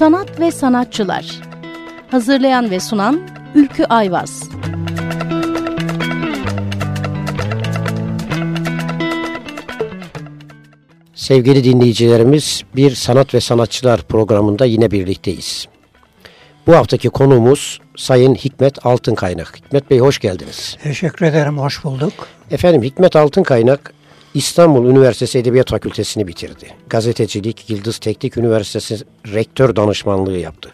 Sanat ve Sanatçılar Hazırlayan ve sunan Ülkü Ayvaz Sevgili dinleyicilerimiz bir Sanat ve Sanatçılar programında yine birlikteyiz. Bu haftaki konuğumuz Sayın Hikmet Altınkaynak. Hikmet Bey hoş geldiniz. Teşekkür ederim, hoş bulduk. Efendim Hikmet Altınkaynak İstanbul Üniversitesi Edebiyat Fakültesini bitirdi. Gazetecilik, Yıldız Teknik Üniversitesi rektör danışmanlığı yaptı.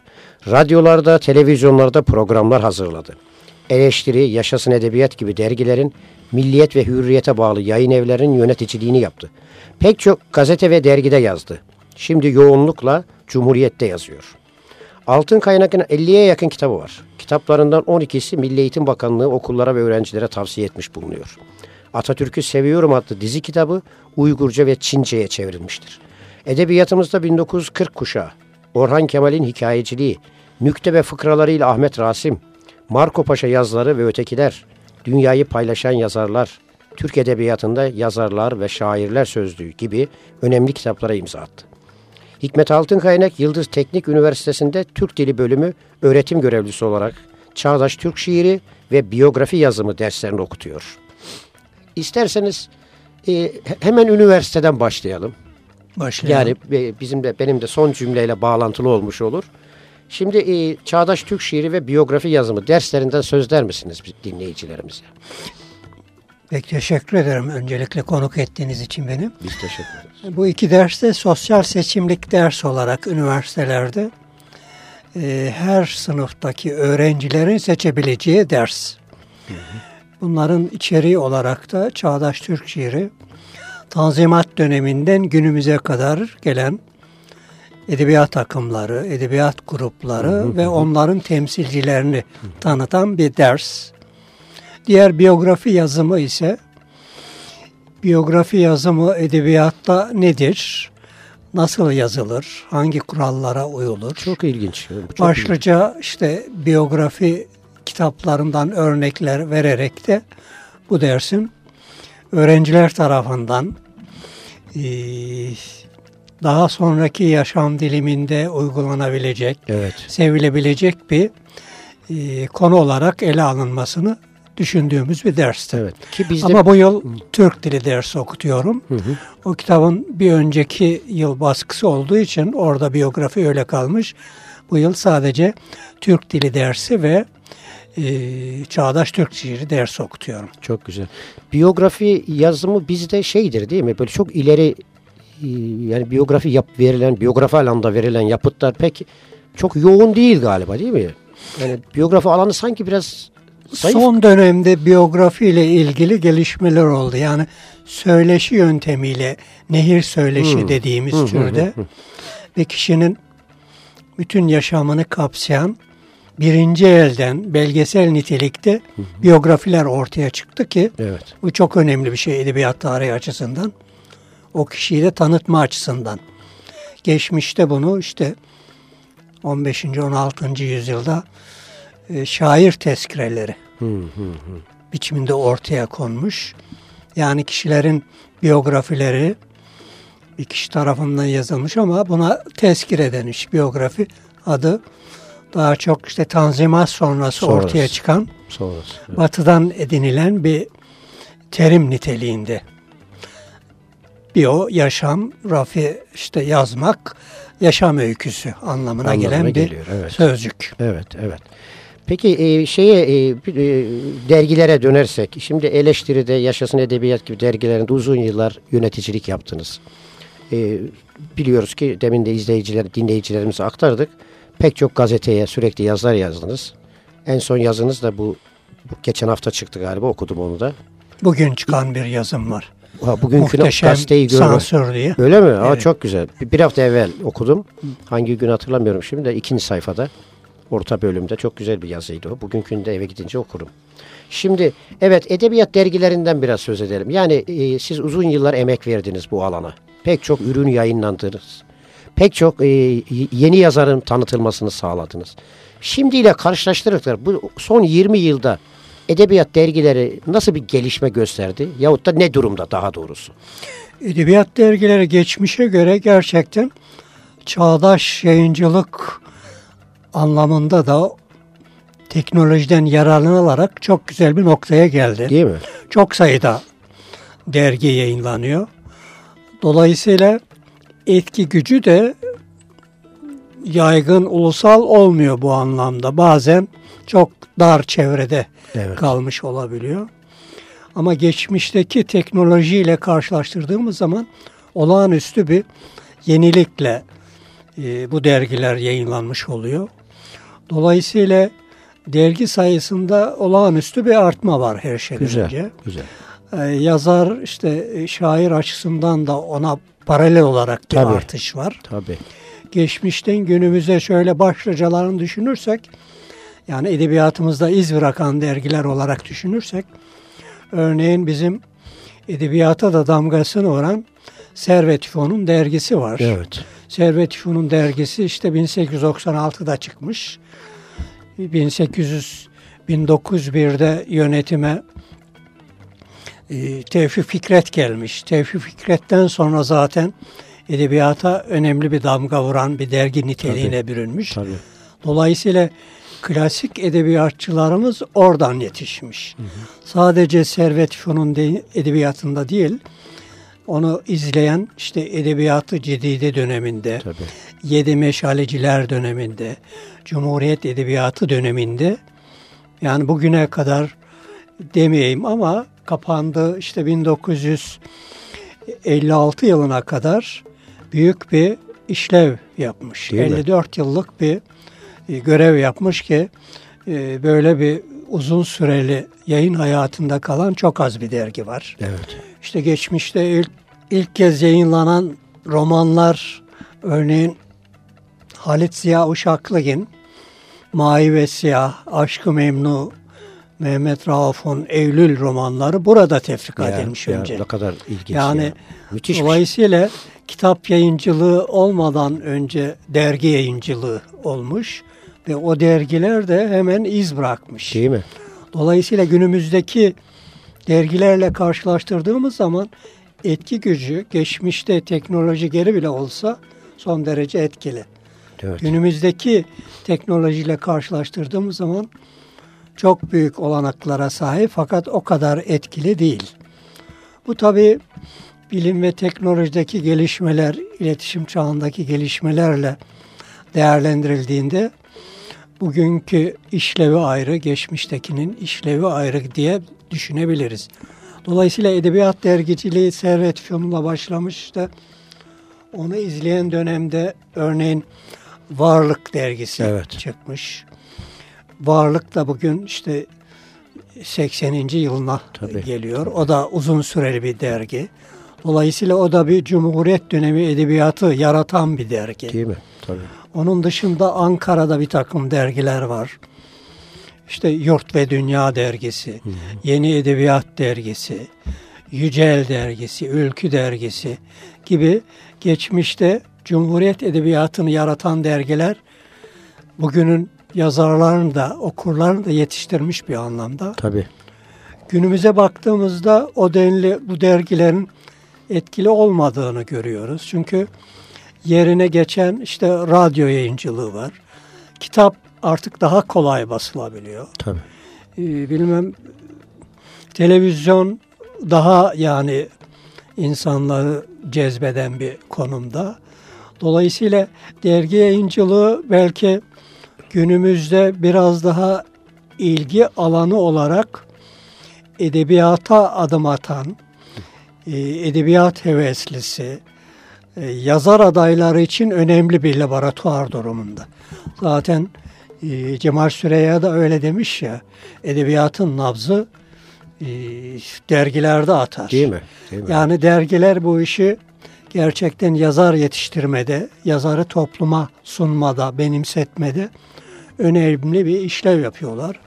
Radyolarda, televizyonlarda programlar hazırladı. Eleştiri, Yaşasın Edebiyat gibi dergilerin Milliyet ve Hürriyete bağlı yayın evlerinin yöneticiliğini yaptı. Pek çok gazete ve dergide yazdı. Şimdi yoğunlukla Cumhuriyet'te yazıyor. Altın Kaynak'ın 50'ye yakın kitabı var. Kitaplarından 12'si Milli Eğitim Bakanlığı okullara ve öğrencilere tavsiye etmiş bulunuyor. Atatürk'ü Seviyorum adlı dizi kitabı Uygurca ve Çince'ye çevrilmiştir. Edebiyatımızda 1940 kuşağı, Orhan Kemal'in hikayeciliği, nükte ve fıkralarıyla Ahmet Rasim, Marco Paşa yazları ve ötekiler, dünyayı paylaşan yazarlar, Türk Edebiyatı'nda yazarlar ve şairler sözlüğü gibi önemli kitaplara imza attı. Hikmet Altınkaynak Yıldız Teknik Üniversitesi'nde Türk Dili Bölümü öğretim görevlisi olarak çağdaş Türk şiiri ve biyografi yazımı derslerini okutuyor. İsterseniz e, hemen üniversiteden başlayalım. Başlayalım. Yani e, bizim de benim de son cümleyle bağlantılı olmuş olur. Şimdi e, çağdaş Türk şiiri ve biyografi yazımı derslerinden sözler misiniz dinleyicilerimize? Pek teşekkür ederim öncelikle konuk ettiğiniz için beni. Biz teşekkür ederiz. Bu iki derste sosyal seçimlik ders olarak üniversitelerde e, her sınıftaki öğrencilerin seçebileceği ders. Hı hı. Bunların içeriği olarak da Çağdaş Türk şiiri, Tanzimat döneminden günümüze kadar gelen edebiyat akımları, edebiyat grupları hı hı. ve onların temsilcilerini tanıtan bir ders. Diğer biyografi yazımı ise biyografi yazımı edebiyatta nedir? Nasıl yazılır? Hangi kurallara uyulur? Çok ilginç. Çok Başlıca ilginç. işte biyografi kitaplarından örnekler vererek de bu dersin öğrenciler tarafından e, daha sonraki yaşam diliminde uygulanabilecek, evet. sevilebilecek bir e, konu olarak ele alınmasını düşündüğümüz bir dersti. Evet. Ki bizde... Ama bu yıl Türk dili dersi okutuyorum. Hı hı. O kitabın bir önceki yıl baskısı olduğu için orada biyografi öyle kalmış. Bu yıl sadece Türk dili dersi ve e, çağdaş Türk şiiri dersi okutuyorum. Çok güzel. Biyografi yazımı bizde şeydir değil mi? Böyle çok ileri e, yani biyografi yap verilen, biyografi alanda verilen yapıtlar pek çok yoğun değil galiba değil mi? Yani biyografi alanı sanki biraz Zayıf. Son dönemde biyografi ile ilgili gelişmeler oldu. Yani söyleşi yöntemiyle nehir söyleşi hmm. dediğimiz hmm. türde hmm. ve kişinin bütün yaşamını kapsayan birinci elden belgesel nitelikte hı biyografiler ortaya çıktı ki evet. bu çok önemli bir şey edebiyat tarihi açısından. O kişiyi de tanıtma açısından. Geçmişte bunu işte 15. 16. yüzyılda e, şair tezkireleri hı hı hı. biçiminde ortaya konmuş. Yani kişilerin biyografileri bir kişi tarafından yazılmış ama buna tezkire denmiş biyografi adı daha çok işte Tanzimat sonrası, sonrası. ortaya çıkan sonrası, evet. batıdan edinilen bir terim niteliğinde. Biyo, yaşam, rafi işte yazmak, yaşam öyküsü anlamına, anlamına gelen geliyor, bir evet. sözcük. Evet, evet. Peki e, şeye e, e, dergilere dönersek, şimdi eleştiride Yaşasın Edebiyat gibi dergilerinde uzun yıllar yöneticilik yaptınız. E, biliyoruz ki demin de izleyiciler, dinleyicilerimize aktardık. Pek çok gazeteye sürekli yazılar yazdınız. En son yazınız da bu, bu geçen hafta çıktı galiba okudum onu da. Bugün çıkan bir yazım var. Ha, bugünkü gazeteyi görme. sansür diye. Öyle mi? Evet. Aa, çok güzel. Bir, hafta evvel okudum. Hangi gün hatırlamıyorum şimdi de ikinci sayfada. Orta bölümde çok güzel bir yazıydı o. Bugünkünde eve gidince okurum. Şimdi evet edebiyat dergilerinden biraz söz edelim. Yani e, siz uzun yıllar emek verdiniz bu alana. Pek çok ürün yayınlandınız. Pek çok e, yeni yazarın tanıtılmasını sağladınız. Şimdiyle karşılaştırırsak bu son 20 yılda edebiyat dergileri nasıl bir gelişme gösterdi? Yahut da ne durumda daha doğrusu? Edebiyat dergileri geçmişe göre gerçekten çağdaş yayıncılık anlamında da teknolojiden yararlanarak çok güzel bir noktaya geldi. Değil mi? Çok sayıda dergi yayınlanıyor. Dolayısıyla etki gücü de yaygın, ulusal olmuyor bu anlamda. Bazen çok dar çevrede Evet. kalmış olabiliyor. Ama geçmişteki teknolojiyle karşılaştırdığımız zaman olağanüstü bir yenilikle e, bu dergiler yayınlanmış oluyor. Dolayısıyla dergi sayısında olağanüstü bir artma var her şeyden Güzel. önce. Güzel. Ee, yazar işte e, şair açısından da ona paralel olarak bir Tabii. artış var. Tabii. Geçmişten günümüze şöyle başlıcalarını düşünürsek yani edebiyatımızda iz bırakan dergiler olarak düşünürsek örneğin bizim edebiyata da damgasını vuran Servet İfo'nun dergisi var. Evet. Servet İfo'nun dergisi işte 1896'da çıkmış. 1800 1901'de yönetime e, Tevfik Fikret gelmiş. Tevfik Fikret'ten sonra zaten edebiyata önemli bir damga vuran bir dergi niteliğine bürünmüş. Tabii. Dolayısıyla klasik edebiyatçılarımız oradan yetişmiş. Sadece Servet Fünun de, edebiyatında değil, onu izleyen işte edebiyatı cedide döneminde, Tabii. Yedi Meşaleciler döneminde, Cumhuriyet Edebiyatı döneminde yani bugüne kadar demeyeyim ama kapandı işte 1956 yılına kadar büyük bir işlev yapmış. Değil mi? 54 yıllık bir e, görev yapmış ki e, böyle bir uzun süreli yayın hayatında kalan çok az bir dergi var. Evet. İşte geçmişte ilk, ilk kez yayınlanan romanlar örneğin Halit Ziya Uşaklıgin, Mavi ve Siyah, Aşkı Memnu, Mehmet Rauf'un Eylül romanları burada tefrika Ya, edilmiş ya önce. Ne kadar ilginç. Yani ya. Müthiş şey. Dolayısıyla kitap yayıncılığı olmadan önce dergi yayıncılığı olmuş ve o dergiler de hemen iz bırakmış. Değil mi? Dolayısıyla günümüzdeki dergilerle karşılaştırdığımız zaman etki gücü geçmişte teknoloji geri bile olsa son derece etkili. Evet. Günümüzdeki teknolojiyle karşılaştırdığımız zaman çok büyük olanaklara sahip fakat o kadar etkili değil. Bu tabi bilim ve teknolojideki gelişmeler, iletişim çağındaki gelişmelerle değerlendirildiğinde bugünkü işlevi ayrı, geçmiştekinin işlevi ayrı diye düşünebiliriz. Dolayısıyla edebiyat dergiciliği Servet Fünun'la başlamış işte onu izleyen dönemde örneğin Varlık dergisi Evet. çıkmış. Varlık da bugün işte 80. yılına Tabii. geliyor. O da uzun süreli bir dergi. Dolayısıyla o da bir Cumhuriyet dönemi edebiyatı yaratan bir dergi. Değil mi? Tabii. Onun dışında Ankara'da bir takım dergiler var. İşte Yurt ve Dünya dergisi, Yeni Edebiyat dergisi, Yücel dergisi, Ülkü dergisi gibi geçmişte Cumhuriyet edebiyatını yaratan dergiler bugünün yazarlarını da okurlarını da yetiştirmiş bir anlamda. Tabii. Günümüze baktığımızda o denli bu dergilerin etkili olmadığını görüyoruz. Çünkü yerine geçen işte radyo yayıncılığı var. Kitap artık daha kolay basılabiliyor. Tabii. Ee, bilmem televizyon daha yani insanları cezbeden bir konumda. Dolayısıyla dergi yayıncılığı belki günümüzde biraz daha ilgi alanı olarak edebiyata adım atan, e, edebiyat heveslisi, e, yazar adayları için önemli bir laboratuvar durumunda. Zaten e, Cemal Süreya da öyle demiş ya, edebiyatın nabzı dergilerde atar. Değil mi? Değil mi? Yani dergiler bu işi gerçekten yazar yetiştirmede, yazarı topluma sunmada, benimsetmede önemli bir işlev yapıyorlar.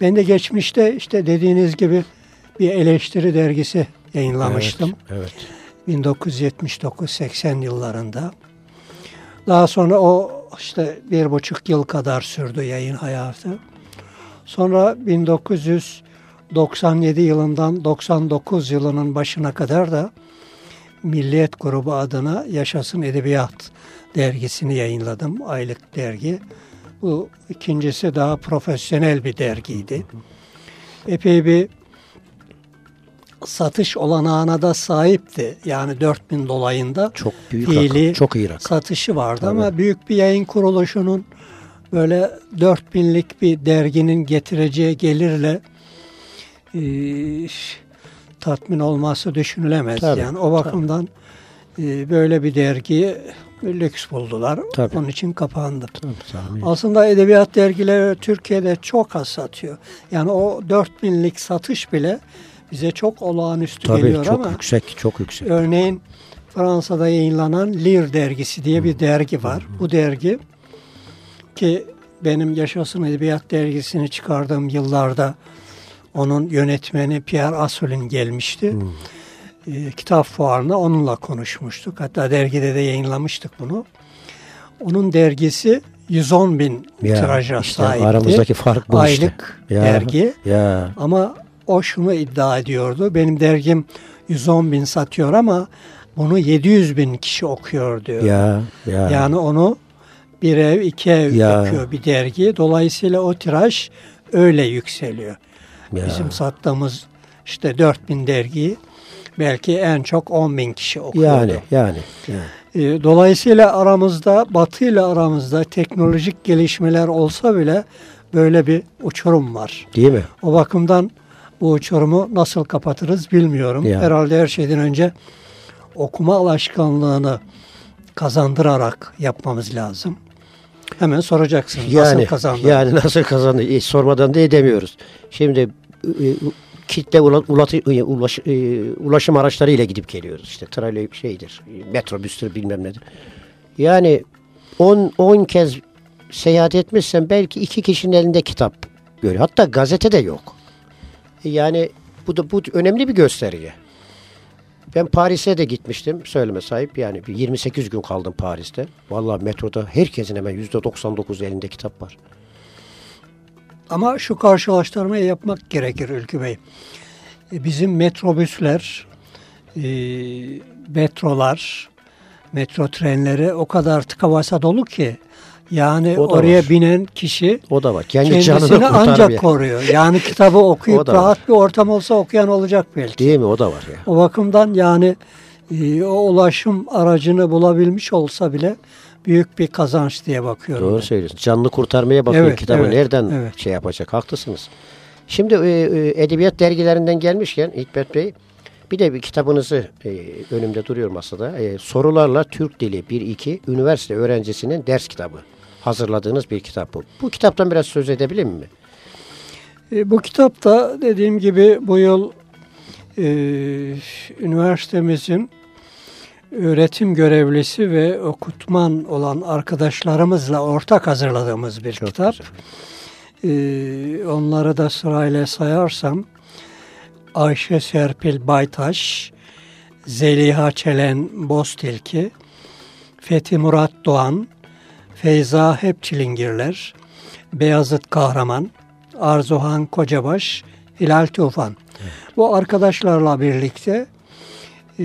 Ben de geçmişte işte dediğiniz gibi bir eleştiri dergisi yayınlamıştım. Evet. 1979-80 yıllarında. Daha sonra o işte bir buçuk yıl kadar sürdü yayın hayatı. Sonra 1997 yılından 99 yılının başına kadar da Milliyet grubu adına Yaşasın Edebiyat dergisini yayınladım. Aylık dergi. Bu ikincisi daha profesyonel bir dergiydi. Epey bir satış olanağına da sahipti. Yani 4000 dolayında Çok büyük fiili rakam. Çok iyi rakam. satışı vardı Tabii. ama büyük bir yayın kuruluşunun böyle 4000'lik bir derginin getireceği gelirle e, tatmin olması düşünülemez. Tabii, yani o bakımdan e, böyle bir dergiyi lüks buldular. Tabii. Onun için kapandı. Tabii. Aslında edebiyat dergileri Türkiye'de çok az satıyor. Yani o 4000'lik satış bile bize çok olağanüstü Tabii geliyor çok ama yüksek, çok yüksek. Örneğin Fransa'da yayınlanan Lir dergisi diye bir dergi var. Bu dergi ki benim Yaşasın Edebiyat dergisini çıkardığım yıllarda onun yönetmeni Pierre Asselin gelmişti. Ee, kitap fuarına onunla konuşmuştuk. Hatta dergide de yayınlamıştık bunu. Onun dergisi 110 bin Ya, tiraja işte sahipti. aramızdaki fark bu işte. Aylık Ya, dergi. Ya Ama o şunu iddia ediyordu. Benim dergim 110 bin satıyor ama bunu 700 bin kişi okuyor diyor. ya ya. Yani onu bir ev iki ev Ya. yapıyor bir dergi. Dolayısıyla o tiraj öyle yükseliyor. Ya. Bizim sattığımız işte 4000 dergiyi belki en çok 10 bin kişi okuyordu. yani yani. yani. E, Dolayısıyla aramızda, Batı ile aramızda teknolojik gelişmeler olsa bile böyle bir uçurum var. Değil mi? O bakımdan bu uçurumu nasıl kapatırız bilmiyorum. Ya. Herhalde her şeyden önce okuma alışkanlığını kazandırarak yapmamız lazım. Hemen soracaksınız Yani nasıl kazandı? yani nasıl kazandı? E, sormadan da edemiyoruz. Şimdi e, e, kitle ula, ulatı- e, ulaş, e, ulaşım araçlarıyla gidip geliyoruz. İşte troley şeydir, e, metrobüstür bilmem nedir. Yani 10 10 kez seyahat etmişsen belki iki kişinin elinde kitap görüyor. Hatta gazete de yok. E, Yani bu da bu önemli bir gösterge. Ben Paris'e de gitmiştim söyleme sahip yani bir 28 gün kaldım Paris'te. Vallahi metroda herkesin hemen %99 elinde kitap var. Ama şu karşılaştırmayı yapmak gerekir Ülkü Bey. E, Bizim metrobüsler, e, metrolar, metro trenleri o kadar tıka basa dolu ki yani oraya var. binen kişi O da var. Kendi kendisini ancak kurtarmaya. koruyor. Yani kitabı okuyup rahat bir ortam olsa okuyan olacak belki. Değil mi? O da var ya. O bakımdan yani e, o ulaşım aracını bulabilmiş olsa bile büyük bir kazanç diye bakıyorum. Doğru ben. söylüyorsun. Canını kurtarmaya bakıyor Evet, kitabı. evet, Nereden evet. şey yapacak? Haklısınız. Şimdi e, e, edebiyat dergilerinden gelmişken Hikmet Bey bir de bir kitabınızı e, önümde duruyor masada. E, sorularla Türk Dili 1-2 üniversite öğrencisinin ders kitabı. Hazırladığınız bir kitap bu. Bu kitaptan biraz söz edebilir mi? E, bu kitapta dediğim gibi bu yıl e, üniversitemizin öğretim görevlisi ve okutman olan arkadaşlarımızla ortak hazırladığımız bir Çok kitap. güzel. E, onları da sırayla sayarsam Ayşe Serpil Baytaş, Zeliha Çelen Bostilki, Fethi Murat Doğan, Feyza Hepçilingirler, Beyazıt Kahraman, Arzuhan Kocabaş, Hilal Tufan. Bu arkadaşlarla birlikte e,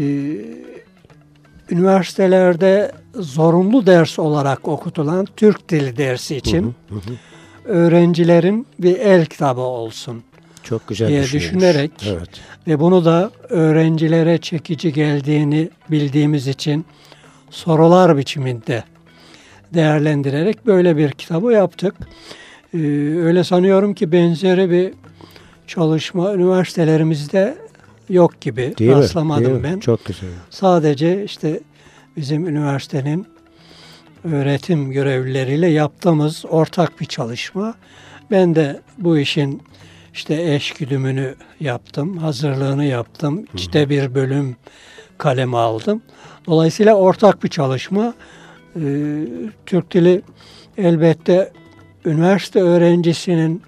üniversitelerde zorunlu ders olarak okutulan Türk Dili dersi için öğrencilerin bir el kitabı olsun. Çok güzel diye düşünerek Evet. Ve bunu da öğrencilere çekici geldiğini bildiğimiz için sorular biçiminde değerlendirerek böyle bir kitabı yaptık. Ee, öyle sanıyorum ki benzeri bir çalışma üniversitelerimizde yok gibi Değil mi? rastlamadım Değil ben. Çok güzel. Sadece işte bizim üniversitenin öğretim görevlileriyle yaptığımız ortak bir çalışma. Ben de bu işin işte eş güdümünü yaptım, hazırlığını yaptım. İşte bir bölüm kaleme aldım. Dolayısıyla ortak bir çalışma. Ee, Türk dili elbette üniversite öğrencisinin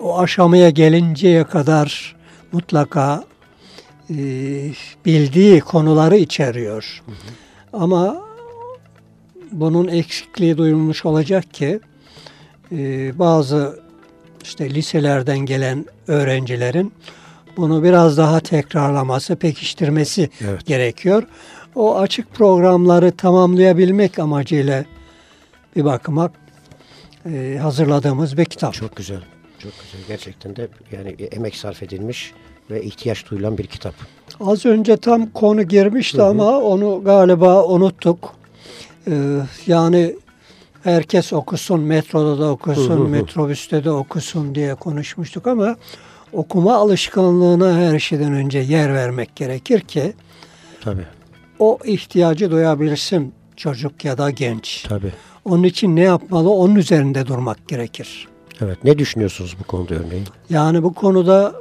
o aşamaya gelinceye kadar mutlaka e, bildiği konuları içeriyor. Ama bunun eksikliği duyulmuş olacak ki e, bazı işte liselerden gelen öğrencilerin bunu biraz daha tekrarlaması, pekiştirmesi Evet. gerekiyor. O açık programları tamamlayabilmek amacıyla bir bakıma e, hazırladığımız bir kitap. Çok güzel. Çok güzel. Gerçekten de yani emek sarf edilmiş ve ihtiyaç duyulan bir kitap. Az önce tam konu girmişti ama onu galiba unuttuk. Ee, yani herkes okusun, metroda da okusun, metrobüste de okusun diye konuşmuştuk ama okuma alışkanlığına her şeyden önce yer vermek gerekir ki Tabii. o ihtiyacı duyabilsin çocuk ya da genç. Tabii. Onun için ne yapmalı? Onun üzerinde durmak gerekir. Evet. Ne düşünüyorsunuz bu konuda örneğin? Yani bu konuda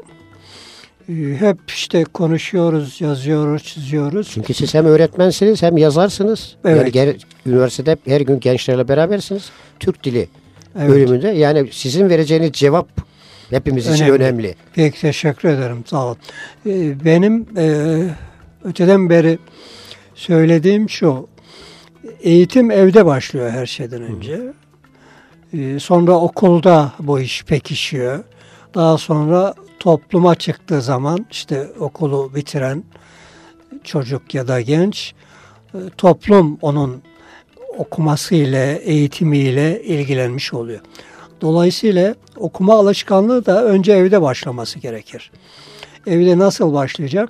e, hep işte konuşuyoruz, yazıyoruz, çiziyoruz. Çünkü siz hem öğretmensiniz hem yazarsınız. Evet. Yani ger- üniversitede her gün gençlerle berabersiniz. Türk dili Evet. bölümünde. Yani sizin vereceğiniz cevap hepimiz için Önemli. önemli. Peki teşekkür ederim. Sağ olun. Ee, Benim e, öteden beri söylediğim şu. Eğitim evde başlıyor her şeyden önce. Ee, Sonra okulda bu iş pekişiyor. Daha sonra topluma çıktığı zaman işte okulu bitiren çocuk ya da genç e, toplum onun okumasıyla, eğitimiyle ilgilenmiş oluyor. Dolayısıyla okuma alışkanlığı da önce evde başlaması gerekir. Evde nasıl başlayacak?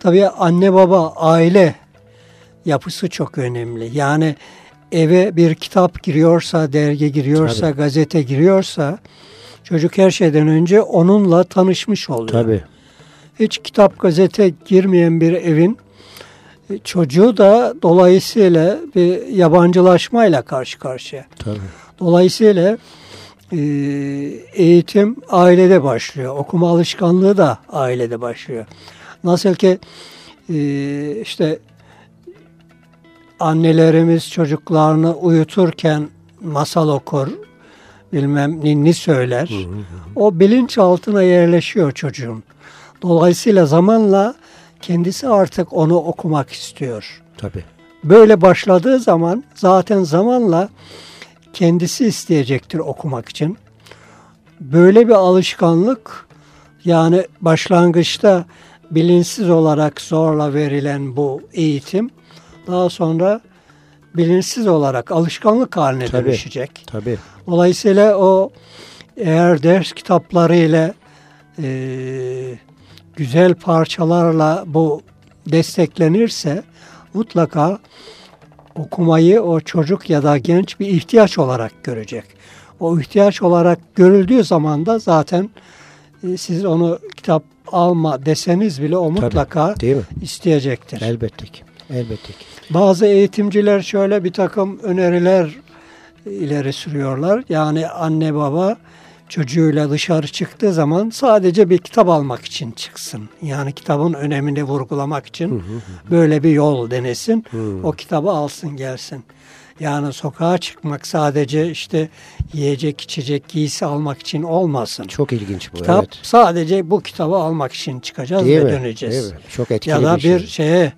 Tabii anne baba, aile yapısı çok önemli. Yani eve bir kitap giriyorsa, dergi giriyorsa, Tabii. gazete giriyorsa çocuk her şeyden önce onunla tanışmış oluyor. Tabii. Hiç kitap gazete girmeyen bir evin e, çocuğu da dolayısıyla bir yabancılaşmayla karşı karşıya. Tabii. Dolayısıyla e, eğitim ailede başlıyor. Okuma alışkanlığı da ailede başlıyor. Nasıl ki e, işte annelerimiz çocuklarını uyuturken masal okur, bilmem ninni söyler. O bilinçaltına yerleşiyor çocuğun. Dolayısıyla zamanla kendisi artık onu okumak istiyor. Tabii. Böyle başladığı zaman zaten zamanla kendisi isteyecektir okumak için. Böyle bir alışkanlık yani başlangıçta bilinçsiz olarak zorla verilen bu eğitim daha sonra bilinçsiz olarak alışkanlık haline Tabii. dönüşecek. Tabii. Dolayısıyla o eğer ders kitaplarıyla e, güzel parçalarla bu desteklenirse mutlaka okumayı o çocuk ya da genç bir ihtiyaç olarak görecek. O ihtiyaç olarak görüldüğü zaman da zaten e, siz onu kitap alma deseniz bile o mutlaka Değil mi? isteyecektir. Elbette ki. Elbette ki. Bazı eğitimciler şöyle bir takım öneriler ileri sürüyorlar. Yani anne baba çocuğuyla dışarı çıktığı zaman sadece bir kitap almak için çıksın. Yani kitabın önemini vurgulamak için böyle bir yol denesin. O kitabı alsın gelsin. Yani sokağa çıkmak sadece işte yiyecek içecek giysi almak için olmasın. Çok ilginç bu. Kitap evet. sadece bu kitabı almak için çıkacağız Değil ve mi? döneceğiz. Değil mi? Çok etkili Ya da bir şey. bir şeye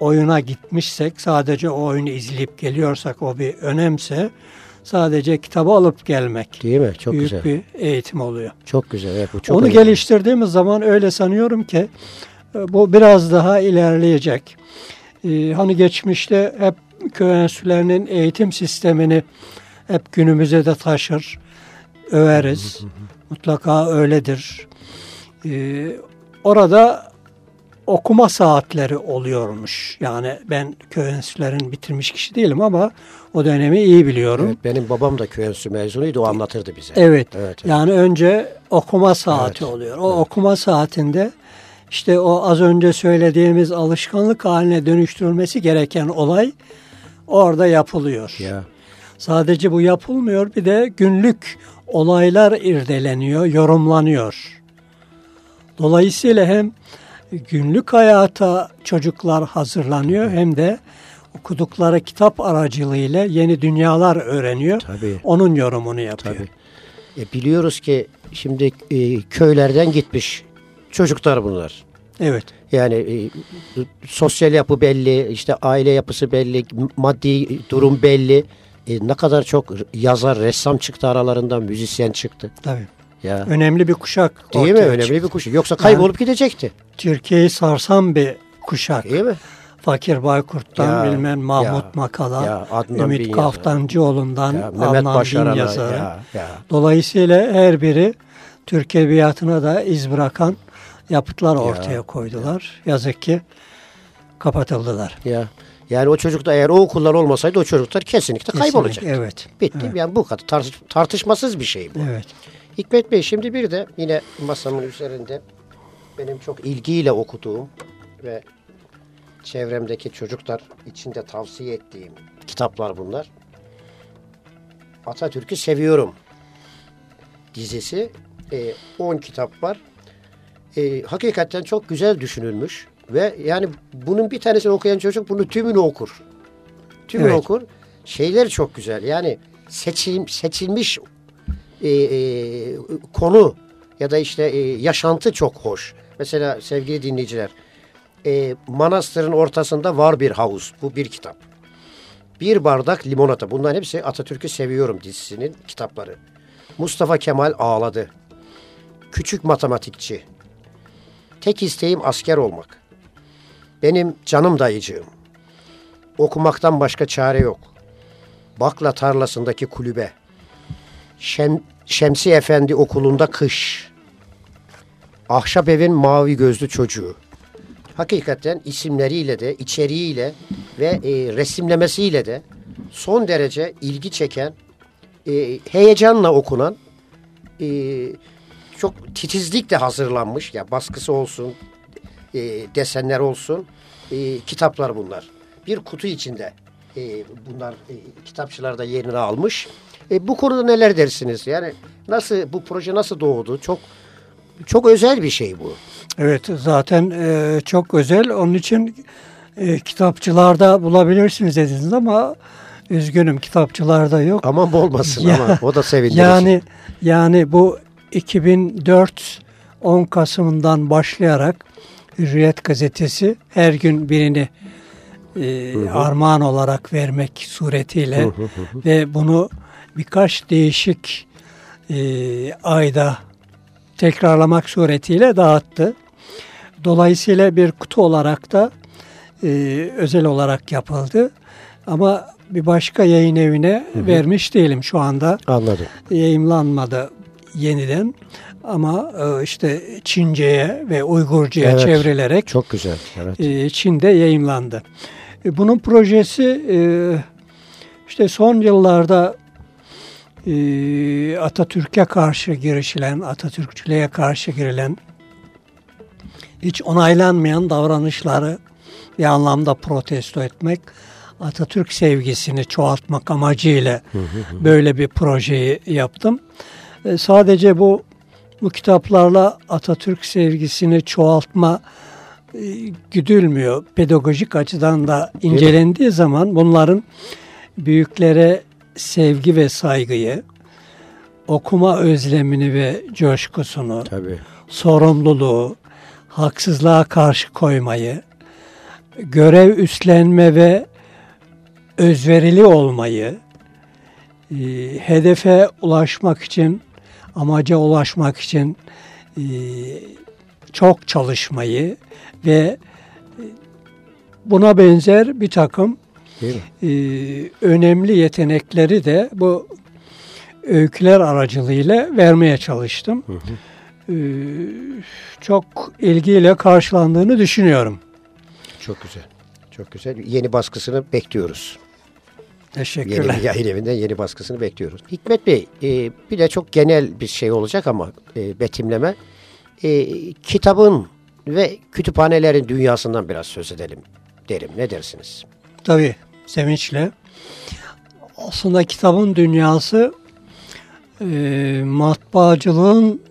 oyuna gitmişsek sadece o oyunu izleyip geliyorsak o bir önemse sadece kitabı alıp gelmek Değil mi? Çok büyük güzel. bir eğitim oluyor. Çok güzel. Evet, bu çok Onu önemli. geliştirdiğimiz zaman öyle sanıyorum ki e, bu biraz daha ilerleyecek. Ee, hani geçmişte hep köy enstitülerinin eğitim sistemini hep günümüze de taşır, överiz. Mutlaka öyledir. Ee, orada okuma saatleri oluyormuş. Yani ben köy enstitülerini bitirmiş kişi değilim ama o dönemi iyi biliyorum. Evet, benim babam da köy enstitüsü mezunuydu. O anlatırdı bize. Evet. Evet, evet. Yani önce okuma saati Evet, oluyor. O okuma saatinde işte o az önce söylediğimiz alışkanlık haline dönüştürülmesi gereken olay orada yapılıyor. Ya. Sadece bu yapılmıyor bir de günlük olaylar irdeleniyor, yorumlanıyor. Dolayısıyla hem günlük hayata çocuklar hazırlanıyor hem de okudukları kitap aracılığıyla yeni dünyalar öğreniyor. Tabii. Onun yorumunu yapıyor. Tabii. E, biliyoruz ki şimdi e, köylerden gitmiş çocuklar bunlar. Evet. Yani e, sosyal yapı belli, işte aile yapısı belli, maddi durum belli. E, ne kadar çok yazar, ressam çıktı aralarından, müzisyen çıktı. Tabii. Ya. Önemli bir kuşak. Değil mi? Önemli çıktı. bir kuşak. Yoksa kaybolup gidecekti. Türkiye'yi sarsan bir kuşak. Değil mi? Fakir Baykurt'tan Ya, bilmem Mahmut ya, Makala, ya, Adnan Ümit Bin Yazar. Kaftancıoğlu'ndan Ya, Mehmet Başaran'a. Ya, ya. Dolayısıyla her biri Türk edebiyatına da iz bırakan yapıtlar ortaya koydular. Yazık ki kapatıldılar. Ya. Yani o çocukta eğer o okullar olmasaydı o çocuklar kesinlikle kaybolacak. Kesinlikle, Evet. Bitti. Evet. Yani bu kadar tartış- tartışmasız bir şey bu. Evet. Hikmet Bey şimdi bir de yine masamın üzerinde benim çok ilgiyle okuduğum ve çevremdeki çocuklar içinde tavsiye ettiğim kitaplar bunlar. Atatürk'ü seviyorum dizisi. 10 kitap var. E, hakikaten çok güzel düşünülmüş ve yani bunun bir tanesini okuyan çocuk bunu tümünü okur. Tümünü Evet. okur. Şeyler çok güzel. Yani seçil, seçilmiş e, e, konu ya da işte e, yaşantı çok hoş. Mesela sevgili dinleyiciler, e, manastırın ortasında var bir havuz. Bu bir kitap. Bir bardak limonata. Bunların hepsi Atatürk'ü Seviyorum dizisinin kitapları. Mustafa Kemal ağladı. Küçük matematikçi. Tek isteğim asker olmak. Benim canım dayıcığım. Okumaktan başka çare yok. Bakla tarlasındaki kulübe. Şem, Şemsi Efendi okulunda kış. Ahşap evin mavi gözlü çocuğu. Hakikaten isimleriyle de, içeriğiyle ve e, resimlemesiyle de son derece ilgi çeken, e, heyecanla okunan, e, çok titizlikle hazırlanmış, ya baskısı olsun, e, desenler olsun, e, kitaplar bunlar. Bir kutu içinde e, bunlar e, kitapçılarda yerini almış. E, bu konuda neler dersiniz? Yani nasıl bu proje nasıl doğdu? Çok çok özel bir şey bu. Evet zaten e, çok özel. Onun için e, kitapçılarda bulabilirsiniz dediniz ama üzgünüm kitapçılarda yok. Aman olmasın Ya- ama o da sevindirici. Yani yani bu 2004 10 Kasım'dan başlayarak Hürriyet gazetesi her gün birini e, armağan olarak vermek suretiyle ve bunu birkaç değişik e, ayda tekrarlamak suretiyle dağıttı. Dolayısıyla bir kutu olarak da e, özel olarak yapıldı. Ama bir başka yayın evine vermiş değilim şu anda. Anladım. Yayımlanmadı yeniden. Ama e, işte Çince'ye ve Uygurcu'ya Evet. çevrilerek Çok güzel. Evet. e, Çin'de yayımlandı. E, Bunun projesi işte son yıllarda e, Atatürk'e karşı girişilen, Atatürkçülüğe karşı girilen hiç onaylanmayan davranışları bir anlamda protesto etmek, Atatürk sevgisini çoğaltmak amacıyla böyle bir projeyi yaptım. E, sadece bu bu kitaplarla Atatürk sevgisini çoğaltma e, güdülmüyor. Pedagojik açıdan da incelendiği zaman bunların büyüklere sevgi ve saygıyı, okuma özlemini ve coşkusunu, Tabii. sorumluluğu, haksızlığa karşı koymayı, görev üstlenme ve özverili olmayı, e, hedefe ulaşmak için, amaca ulaşmak için e, çok çalışmayı ve e, buna benzer bir takım Değil mi? e, önemli yetenekleri de bu öyküler aracılığıyla vermeye çalıştım. E, çok ilgiyle karşılandığını düşünüyorum. Çok güzel. Çok güzel. Yeni baskısını bekliyoruz. Yeni Teşekkürler. bir yayın evinden yeni baskısını bekliyoruz. Hikmet Bey, e, bir de çok genel bir şey olacak ama e, betimleme. E, kitabın ve kütüphanelerin dünyasından biraz söz edelim derim. Ne dersiniz? Tabii sevinçle. Aslında kitabın dünyası e, matbaacılığın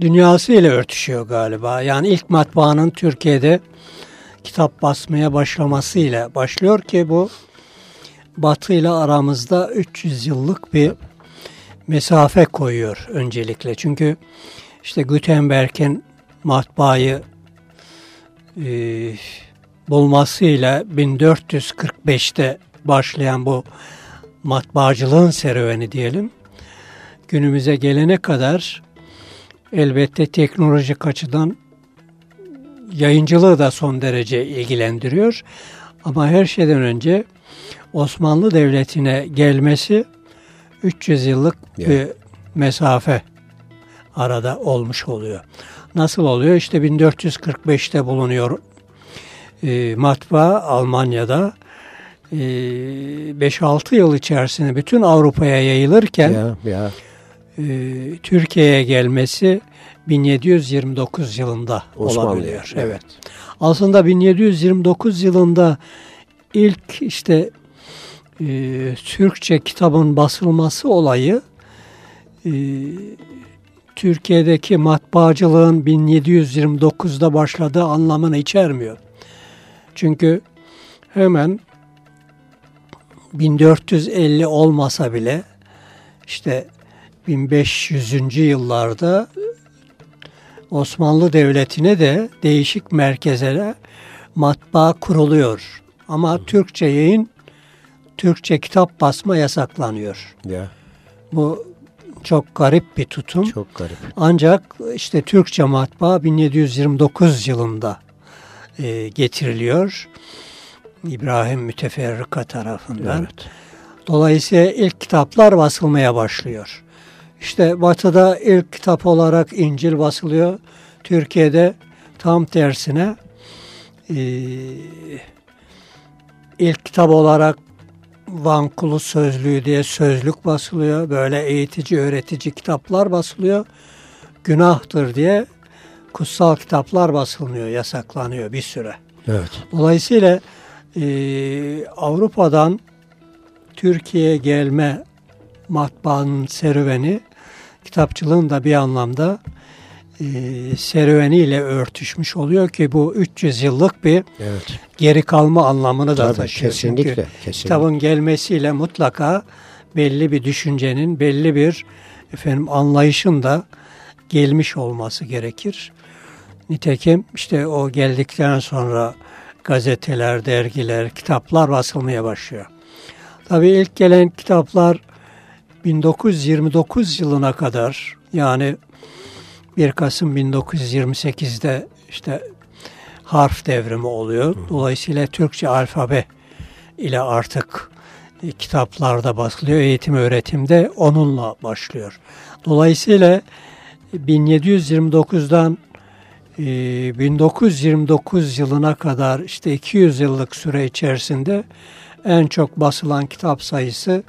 dünyası ile örtüşüyor galiba. Yani ilk matbaanın Türkiye'de kitap basmaya başlamasıyla başlıyor ki bu Batı ile aramızda 300 yıllık bir mesafe koyuyor öncelikle. Çünkü işte Gutenberg'in matbaayı e, bulmasıyla 1445'te başlayan bu matbaacılığın serüveni diyelim günümüze gelene kadar elbette teknolojik açıdan yayıncılığı da son derece ilgilendiriyor. Ama her şeyden önce Osmanlı Devleti'ne gelmesi 300 yıllık Yani. bir mesafe arada olmuş oluyor. Nasıl oluyor? İşte 1445'te bulunuyor e, matbaa Almanya'da. E, 5-6 yıl içerisinde bütün Avrupa'ya yayılırken Ya, ya. e, Türkiye'ye gelmesi 1729 yılında Osmanlı'ya, olabiliyor. evet. Evet. Aslında 1729 yılında ilk işte e, Türkçe kitabın basılması olayı e, Türkiye'deki matbaacılığın 1729'da başladığı anlamını içermiyor. Çünkü hemen 1450 olmasa bile işte 1500. yıllarda Osmanlı Devleti'ne de değişik merkezlere matbaa kuruluyor. Ama Türkçe yayın, Türkçe kitap basma yasaklanıyor. Ya. Bu çok garip bir tutum. Çok garip. Ancak işte Türkçe matbaa 1729 yılında e, getiriliyor. İbrahim Müteferrika tarafından. Evet. Dolayısıyla ilk kitaplar basılmaya başlıyor. İşte Batı'da ilk kitap olarak İncil basılıyor. Türkiye'de tam tersine e, ilk kitap olarak Van Kulu Sözlüğü diye sözlük basılıyor. Böyle eğitici, öğretici kitaplar basılıyor. Günahtır diye kutsal kitaplar basılmıyor, yasaklanıyor bir süre. Evet. Dolayısıyla e, Avrupa'dan Türkiye'ye gelme matbaanın serüveni kitapçılığın da bir anlamda e, serüveniyle örtüşmüş oluyor ki bu 300 yıllık bir Evet. geri kalma anlamını da Tabii, taşıyor. kesinlikle, Çünkü kesinlikle. kitabın gelmesiyle mutlaka belli bir düşüncenin, belli bir efendim anlayışın da gelmiş olması gerekir. Nitekim işte o geldikten sonra gazeteler, dergiler, kitaplar basılmaya başlıyor. Tabii ilk gelen kitaplar 1929 yılına kadar yani 1 Kasım 1928'de işte harf devrimi oluyor. Dolayısıyla Türkçe alfabe ile artık e, kitaplarda basılıyor. Eğitim öğretimde onunla başlıyor. Dolayısıyla 1729'dan e, 1929 yılına kadar işte 200 yıllık süre içerisinde en çok basılan kitap sayısı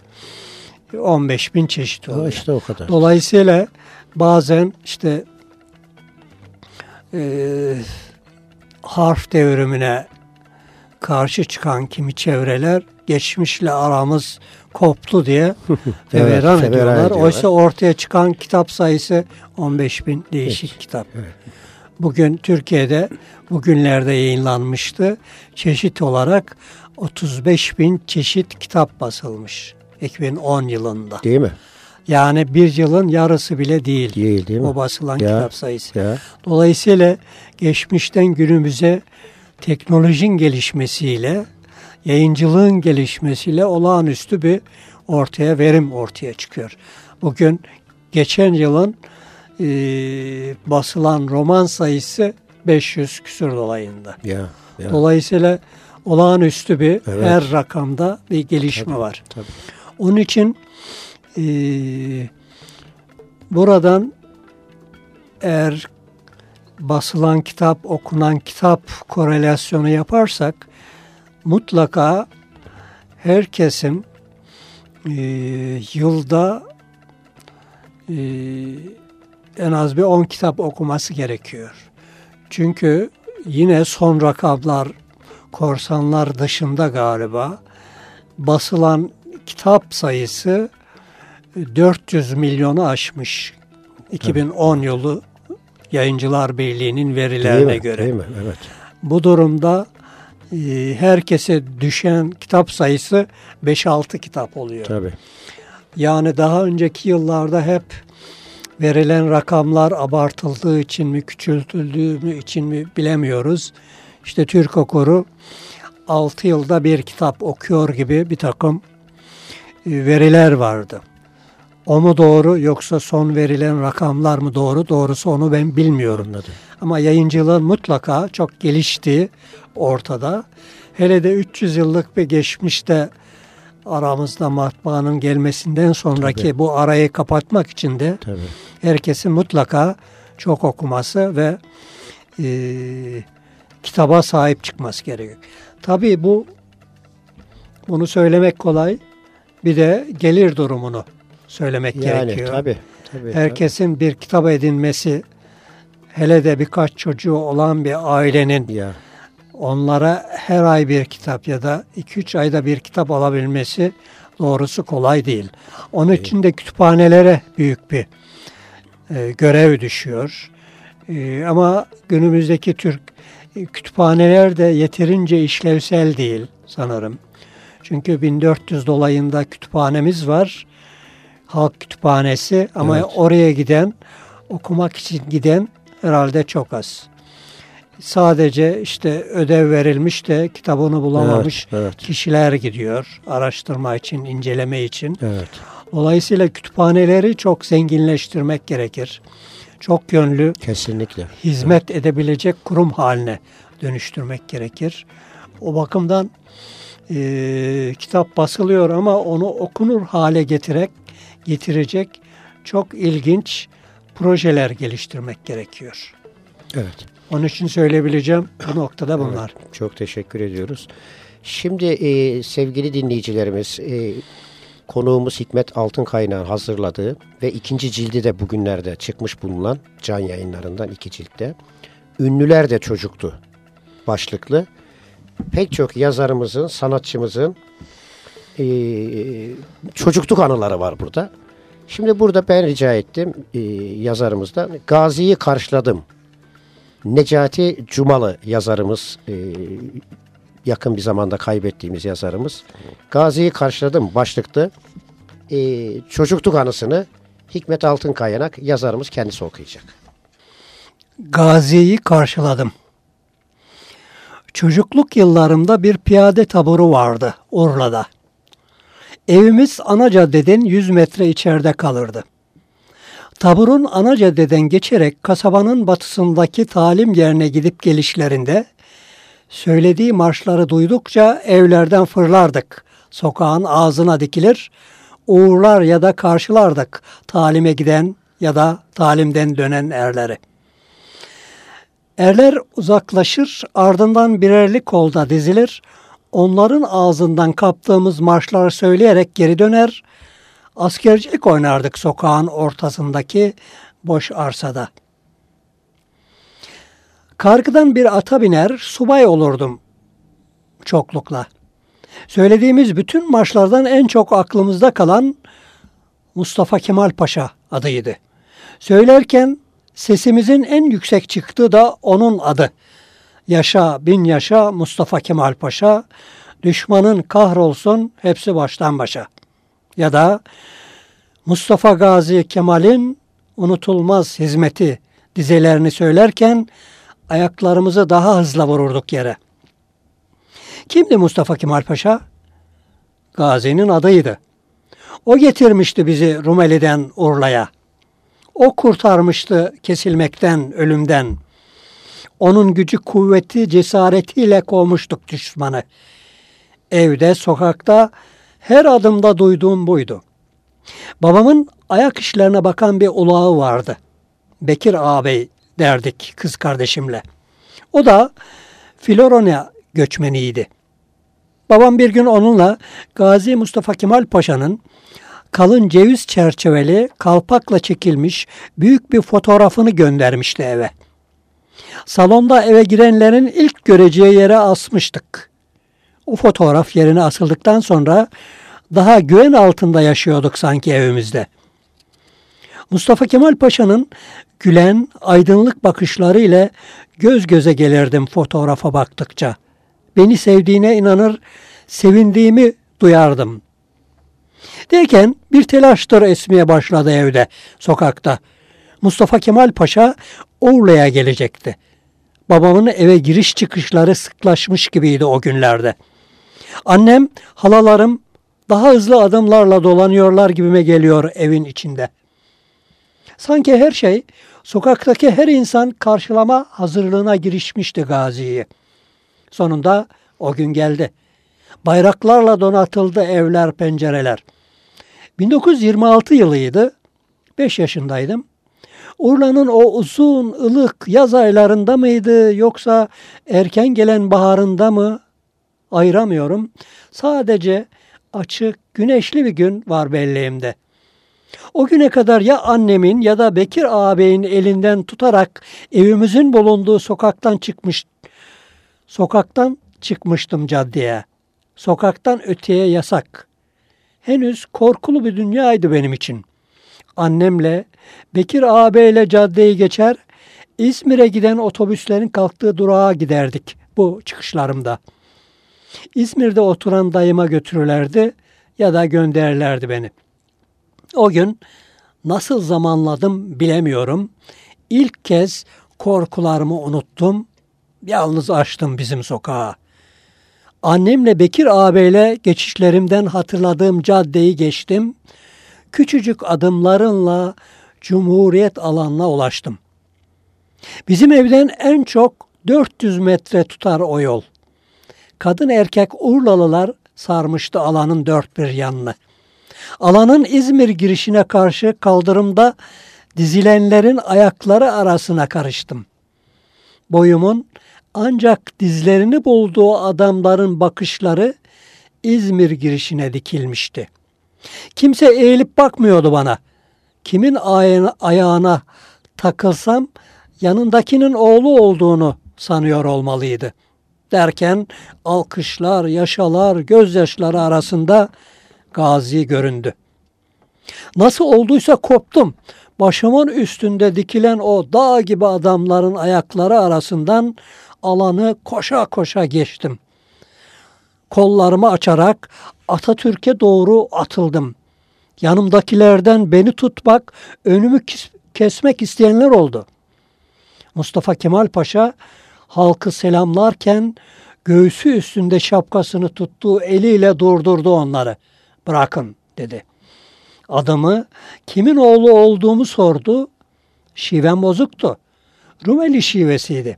15 bin çeşit oluyor. işte o kadar. Dolayısıyla bazen işte e, harf devrimine karşı çıkan kimi çevreler geçmişle aramız koptu diye feveran ediyorlar. ediyorlar. Oysa ortaya çıkan kitap sayısı 15 bin değişik kitap. Bugün Türkiye'de bugünlerde yayınlanmıştı. Çeşit olarak 35 bin çeşit kitap basılmış 2010 yılında. Değil mi? Yani bir yılın yarısı bile değil. Değil değil mi? O basılan Ya. kitap sayısı. Ya. Dolayısıyla geçmişten günümüze teknolojinin gelişmesiyle, yayıncılığın gelişmesiyle olağanüstü bir ortaya verim ortaya çıkıyor. Bugün geçen yılın e, basılan roman sayısı 500 küsur dolayında. Ya. ya. Dolayısıyla olağanüstü bir Evet. her rakamda bir gelişme var. Tabii. Onun için e, buradan eğer basılan kitap, okunan kitap korelasyonu yaparsak mutlaka herkesin e, yılda e, en az bir 10 kitap okuması gerekiyor. Çünkü yine son rakamlar korsanlar dışında galiba basılan kitap sayısı 400 milyonu aşmış. 2010 yılı Yayıncılar Birliği'nin Değil verilerine mi? göre. Değil mi? Evet. Bu durumda e, herkese düşen kitap sayısı 5-6 kitap oluyor. Tabii. Yani daha önceki yıllarda hep verilen rakamlar abartıldığı için mi, küçültüldüğü mü için mi bilemiyoruz. İşte Türk okuru 6 yılda bir kitap okuyor gibi bir takım e, veriler vardı. O mu doğru yoksa son verilen rakamlar mı doğru? Doğrusu onu ben bilmiyorum. Anladım. Ama yayıncılığın mutlaka çok geliştiği ortada. Hele de 300 yıllık bir geçmişte aramızda matbaanın gelmesinden sonraki Tabii. bu arayı kapatmak için de Tabii. herkesin mutlaka çok okuması ve e, kitaba sahip çıkması gerekiyor. Tabii bu bunu söylemek kolay. Bir de gelir durumunu söylemek Yani gerekiyor. tabii. tabii Herkesin bir kitap edinmesi, hele de birkaç çocuğu olan bir ailenin tabii. Ya. Onlara her ay bir kitap ya da 2-3 ayda bir kitap alabilmesi doğrusu kolay değil. Onun için de kütüphanelere büyük bir e, görev düşüyor. E, ama günümüzdeki Türk e, kütüphaneler de yeterince işlevsel değil sanırım. Çünkü 1400 dolayında kütüphanemiz var. Halk kütüphanesi ama Evet. oraya giden, okumak için giden herhalde çok az. Sadece işte ödev verilmiş de kitabını bulamamış Evet, evet. kişiler gidiyor araştırma için, inceleme için. Evet. Dolayısıyla kütüphaneleri çok zenginleştirmek gerekir. Çok yönlü Kesinlikle. hizmet edebilecek kurum haline dönüştürmek gerekir. O bakımdan e, kitap basılıyor ama onu okunur hale getirerek getirecek çok ilginç projeler geliştirmek gerekiyor. Evet. Onun için söyleyebileceğim bu noktada bunlar. Çok teşekkür ediyoruz. Şimdi e, sevgili dinleyicilerimiz e, konuğumuz Hikmet Altın Kaynağ'ın hazırladığı ve ikinci cildi de bugünlerde çıkmış bulunan can yayınlarından iki ciltte. Ünlüler de çocuktu başlıklı. Pek çok yazarımızın, sanatçımızın e, çocukluk anıları var burada. Şimdi burada ben rica ettim e, yazarımızdan Gazi'yi karşıladım. Necati Cumalı yazarımız e, yakın bir zamanda kaybettiğimiz yazarımız. Gazi'yi karşıladım başlıklı e, çocukluk anısını Hikmet Altın Kayanak yazarımız kendisi okuyacak. Gazi'yi karşıladım. Çocukluk yıllarımda bir piyade taburu vardı Urla'da. Evimiz ana caddeden 100 metre içeride kalırdı. Taburun ana caddeden geçerek kasabanın batısındaki talim yerine gidip gelişlerinde söylediği marşları duydukça evlerden fırlardık. Sokağın ağzına dikilir, uğurlar ya da karşılardık talime giden ya da talimden dönen erleri. Erler uzaklaşır, ardından birerli kolda dizilir. Onların ağzından kaptığımız marşları söyleyerek geri döner. Askercilik oynardık sokağın ortasındaki boş arsada. Kargıdan bir ata biner, subay olurdum çoklukla. Söylediğimiz bütün marşlardan en çok aklımızda kalan Mustafa Kemal Paşa adıydı. Söylerken sesimizin en yüksek çıktığı da onun adı. Yaşa bin yaşa Mustafa Kemal Paşa, düşmanın kahrolsun hepsi baştan başa. Ya da Mustafa Gazi Kemal'in unutulmaz hizmeti dizelerini söylerken ayaklarımızı daha hızlı vururduk yere. Kimdi Mustafa Kemal Paşa? Gazi'nin adıydı. O getirmişti bizi Rumeli'den Urla'ya. O kurtarmıştı kesilmekten, ölümden. Onun gücü, kuvveti, cesaretiyle kovmuştuk düşmanı. Evde, sokakta, her adımda duyduğum buydu. Babamın ayak işlerine bakan bir ulağı vardı. Bekir ağabey derdik kız kardeşimle. O da Florona göçmeniydi. Babam bir gün onunla Gazi Mustafa Kemal Paşa'nın kalın ceviz çerçeveli kalpakla çekilmiş büyük bir fotoğrafını göndermişti eve. Salonda eve girenlerin ilk göreceği yere asmıştık. O fotoğraf yerine asıldıktan sonra daha güven altında yaşıyorduk sanki evimizde. Mustafa Kemal Paşa'nın gülen, aydınlık bakışları ile göz göze gelirdim fotoğrafa baktıkça. Beni sevdiğine inanır, sevindiğimi duyardım. Derken bir telaştır esmeye başladı evde, sokakta. Mustafa Kemal Paşa Urla'ya gelecekti. Babamın eve giriş çıkışları sıklaşmış gibiydi o günlerde. Annem, halalarım, daha hızlı adımlarla dolanıyorlar gibime geliyor evin içinde. Sanki her şey, sokaktaki her insan karşılama hazırlığına girişmişti Gazi'yi. Sonunda o gün geldi. Bayraklarla donatıldı evler, pencereler. 1926 yılıydı. 5 yaşındaydım. Urla'nın o uzun ılık yaz aylarında mıydı yoksa erken gelen baharında mı ayıramıyorum. Sadece açık, güneşli bir gün var belleğimde. O güne kadar ya annemin ya da Bekir ağabeyin elinden tutarak evimizin bulunduğu sokaktan çıkmış sokaktan çıkmıştım caddeye. Sokaktan öteye yasak. Henüz korkulu bir dünyaydı benim için. Annemle Bekir ağabeyle caddeyi geçer, İzmir'e giden otobüslerin kalktığı durağa giderdik bu çıkışlarımda. İzmir'de oturan dayıma götürürlerdi ya da gönderirlerdi beni. O gün nasıl zamanladım bilemiyorum. İlk kez korkularımı unuttum. Yalnız açtım bizim sokağa. Annemle Bekir ağabeyle geçişlerimden hatırladığım caddeyi geçtim. Küçücük adımlarınla Cumhuriyet alanına ulaştım. Bizim evden en çok 400 metre tutar o yol. Kadın erkek Urlalılar sarmıştı alanın dört bir yanını. Alanın İzmir girişine karşı kaldırımda dizilenlerin ayakları arasına karıştım. Boyumun ancak dizlerini bulduğu adamların bakışları İzmir girişine dikilmişti. Kimse eğilip bakmıyordu bana. Kimin ayağına, ayağına takılsam yanındakinin oğlu olduğunu sanıyor olmalıydı. Derken alkışlar, yaşalar, gözyaşları arasında Gazi göründü. Nasıl olduysa koptum. Başımın üstünde dikilen o dağ gibi adamların ayakları arasından alanı koşa koşa geçtim. Kollarımı açarak Atatürk'e doğru atıldım. Yanımdakilerden beni tutmak, önümü kesmek isteyenler oldu. Mustafa Kemal Paşa halkı selamlarken göğsü üstünde şapkasını tuttuğu eliyle durdurdu onları. Bırakın dedi. Adamı kimin oğlu olduğumu sordu. Şivem bozuktu. Rumeli şivesiydi.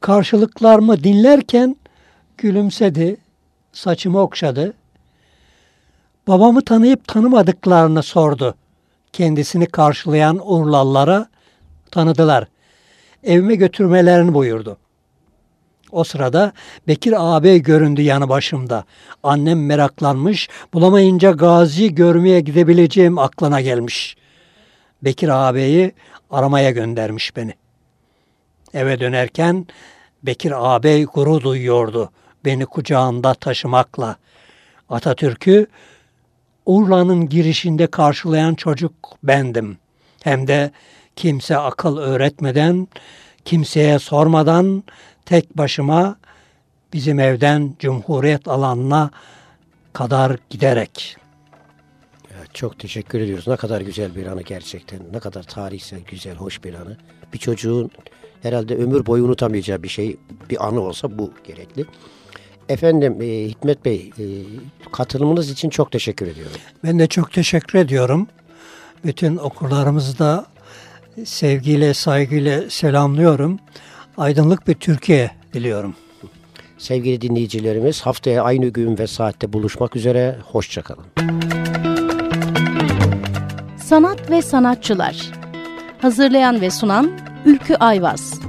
Karşılıklarımı dinlerken gülümsedi, saçımı okşadı. Babamı tanıyıp tanımadıklarını sordu. Kendisini karşılayan Urlallara tanıdılar. Evime götürmelerini buyurdu. O sırada Bekir ağabey göründü yanı başımda. Annem meraklanmış, bulamayınca Gazi görmeye gidebileceğim aklına gelmiş. Bekir ağabeyi aramaya göndermiş beni. Eve dönerken Bekir ağabey gurur duyuyordu beni kucağında taşımakla. Atatürk'ü Urla'nın girişinde karşılayan çocuk bendim. Hem de kimse akıl öğretmeden, kimseye sormadan tek başıma bizim evden Cumhuriyet alanına kadar giderek. Evet, çok teşekkür ediyoruz. Ne kadar güzel bir anı gerçekten. Ne kadar tarihsel, güzel, hoş bir anı. Bir çocuğun herhalde ömür boyu unutamayacağı bir şey, bir anı olsa bu gerekli. Efendim e, Hikmet Bey e, katılımınız için çok teşekkür ediyorum. Ben de çok teşekkür ediyorum. Bütün okurlarımızı da sevgiyle, saygıyla selamlıyorum. Aydınlık bir Türkiye diliyorum. Sevgili dinleyicilerimiz haftaya aynı gün ve saatte buluşmak üzere. Hoşçakalın. Sanat ve Sanatçılar Hazırlayan ve sunan Ülkü Ayvaz